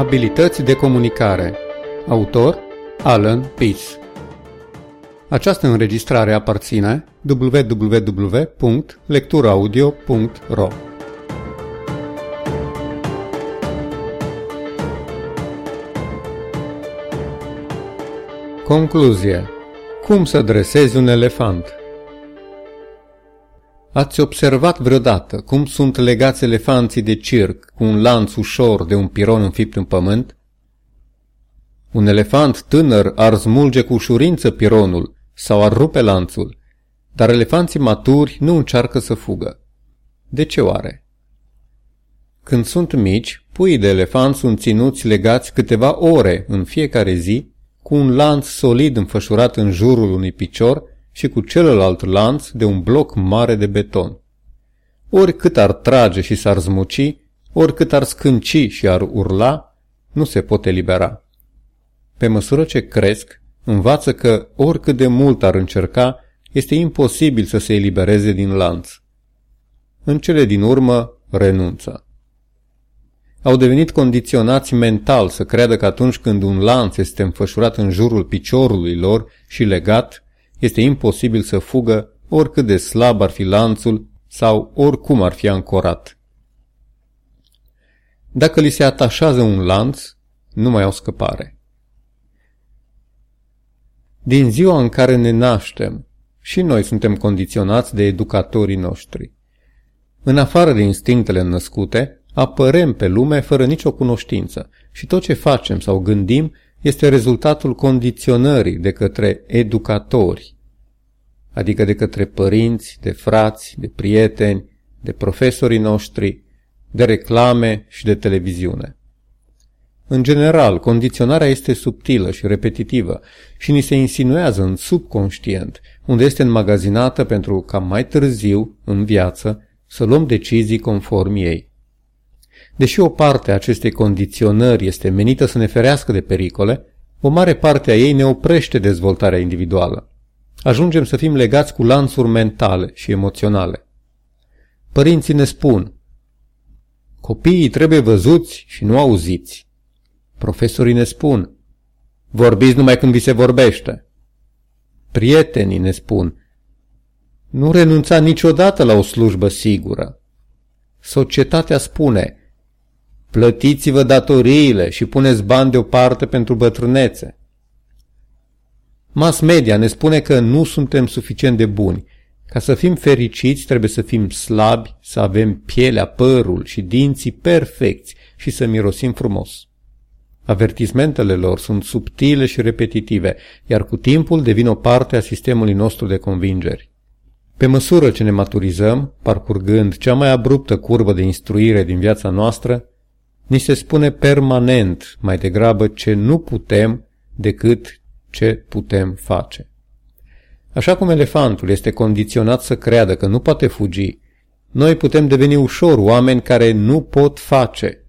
Abilități de comunicare. Autor Alan Peace Această înregistrare aparține www.lecturaudio.ro Concluzie. Cum să dresezi un elefant? Ați observat vreodată cum sunt legați elefanții de circ cu un lanț ușor de un piron înfipt în pământ? Un elefant tânăr ar smulge cu ușurință pironul sau ar rupe lanțul, dar elefanții maturi nu încearcă să fugă. De ce oare? Când sunt mici, puii de elefant sunt ținuți legați câteva ore în fiecare zi cu un lanț solid înfășurat în jurul unui picior și cu celălalt lanț de un bloc mare de beton. Oricât ar trage și s-ar zmuci, oricât ar scânci și ar urla, nu se pot elibera. Pe măsură ce cresc, învață că oricât de mult ar încerca, este imposibil să se elibereze din lanț. În cele din urmă, renunță. Au devenit condiționați mental să creadă că atunci când un lanț este înfășurat în jurul piciorului lor și legat, este imposibil să fugă oricât de slab ar fi lanțul sau oricum ar fi ancorat. Dacă li se atașează un lanț, nu mai au scăpare. Din ziua în care ne naștem, și noi suntem condiționați de educatorii noștri. În afară de instinctele născute, apărem pe lume fără nicio cunoștință și tot ce facem sau gândim este rezultatul condiționării de către educatori, adică de către părinți, de frați, de prieteni, de profesorii noștri, de reclame și de televiziune. În general, condiționarea este subtilă și repetitivă și ni se insinuează în subconștient, unde este înmagazinată pentru ca mai târziu, în viață, să luăm decizii conform ei. Deși o parte a acestei condiționări este menită să ne ferească de pericole, o mare parte a ei ne oprește dezvoltarea individuală. Ajungem să fim legați cu lanțuri mentale și emoționale. Părinții ne spun, copiii trebuie văzuți și nu auziți. Profesorii ne spun, vorbiți numai când vi se vorbește. Prietenii ne spun, nu renunța niciodată la o slujbă sigură. Societatea spune, plătiți-vă datoriile și puneți bani deoparte pentru bătrânețe. Mass media ne spune că nu suntem suficient de buni. Ca să fim fericiți trebuie să fim slabi, să avem pielea, părul și dinții perfecți și să mirosim frumos. Avertismentele lor sunt subtile și repetitive, iar cu timpul devin o parte a sistemului nostru de convingeri. Pe măsură ce ne maturizăm, parcurgând cea mai abruptă curbă de instruire din viața noastră, ni se spune permanent mai degrabă ce nu putem decât ce putem face. Așa cum elefantul este condiționat să creadă că nu poate fugi, noi putem deveni ușor oameni care nu pot face,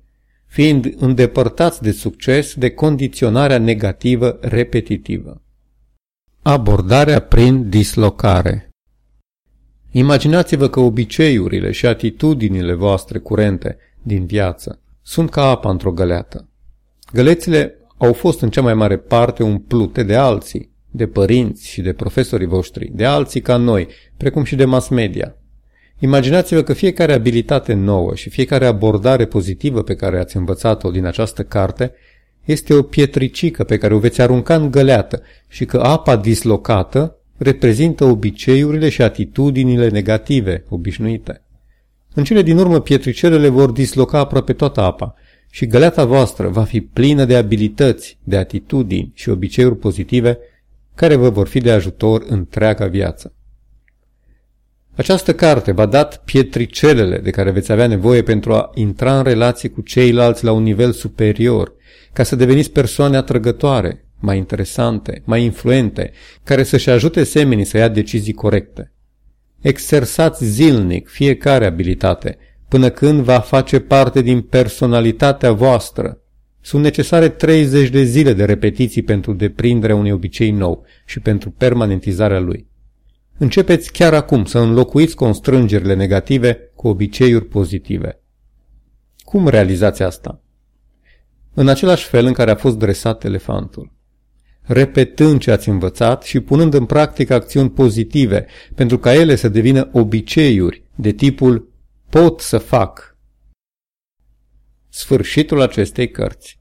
fiind îndepărtați de succes de condiționarea negativă repetitivă. Abordarea prin dislocare Imaginați-vă că obiceiurile și atitudinile voastre curente din viață sunt ca apa într-o găleată. Gălețile au fost în cea mai mare parte umplute de alții, de părinți și de profesorii voștri, de alții ca noi, precum și de mass media. Imaginați-vă că fiecare abilitate nouă și fiecare abordare pozitivă pe care ați învățat-o din această carte este o pietricică pe care o veți arunca în găleată și că apa dislocată reprezintă obiceiurile și atitudinile negative obișnuite. În cele din urmă, pietricelele vor disloca aproape toată apa și găleata voastră va fi plină de abilități, de atitudini și obiceiuri pozitive care vă vor fi de ajutor întreaga viață. Această carte va dat pietricelele de care veți avea nevoie pentru a intra în relație cu ceilalți la un nivel superior, ca să deveniți persoane atrăgătoare, mai interesante, mai influente, care să-și ajute semenii să ia decizii corecte. Exersați zilnic fiecare abilitate, până când va face parte din personalitatea voastră. Sunt necesare 30 de zile de repetiții pentru deprinderea unui obicei nou și pentru permanentizarea lui. Începeți chiar acum să înlocuiți constrângerile negative cu obiceiuri pozitive. Cum realizați asta? în același fel în care a fost dresat elefantul. Repetând ce ați învățat și punând în practică acțiuni pozitive, pentru ca ele să devină obiceiuri de tipul pot să fac. Sfârșitul acestei cărți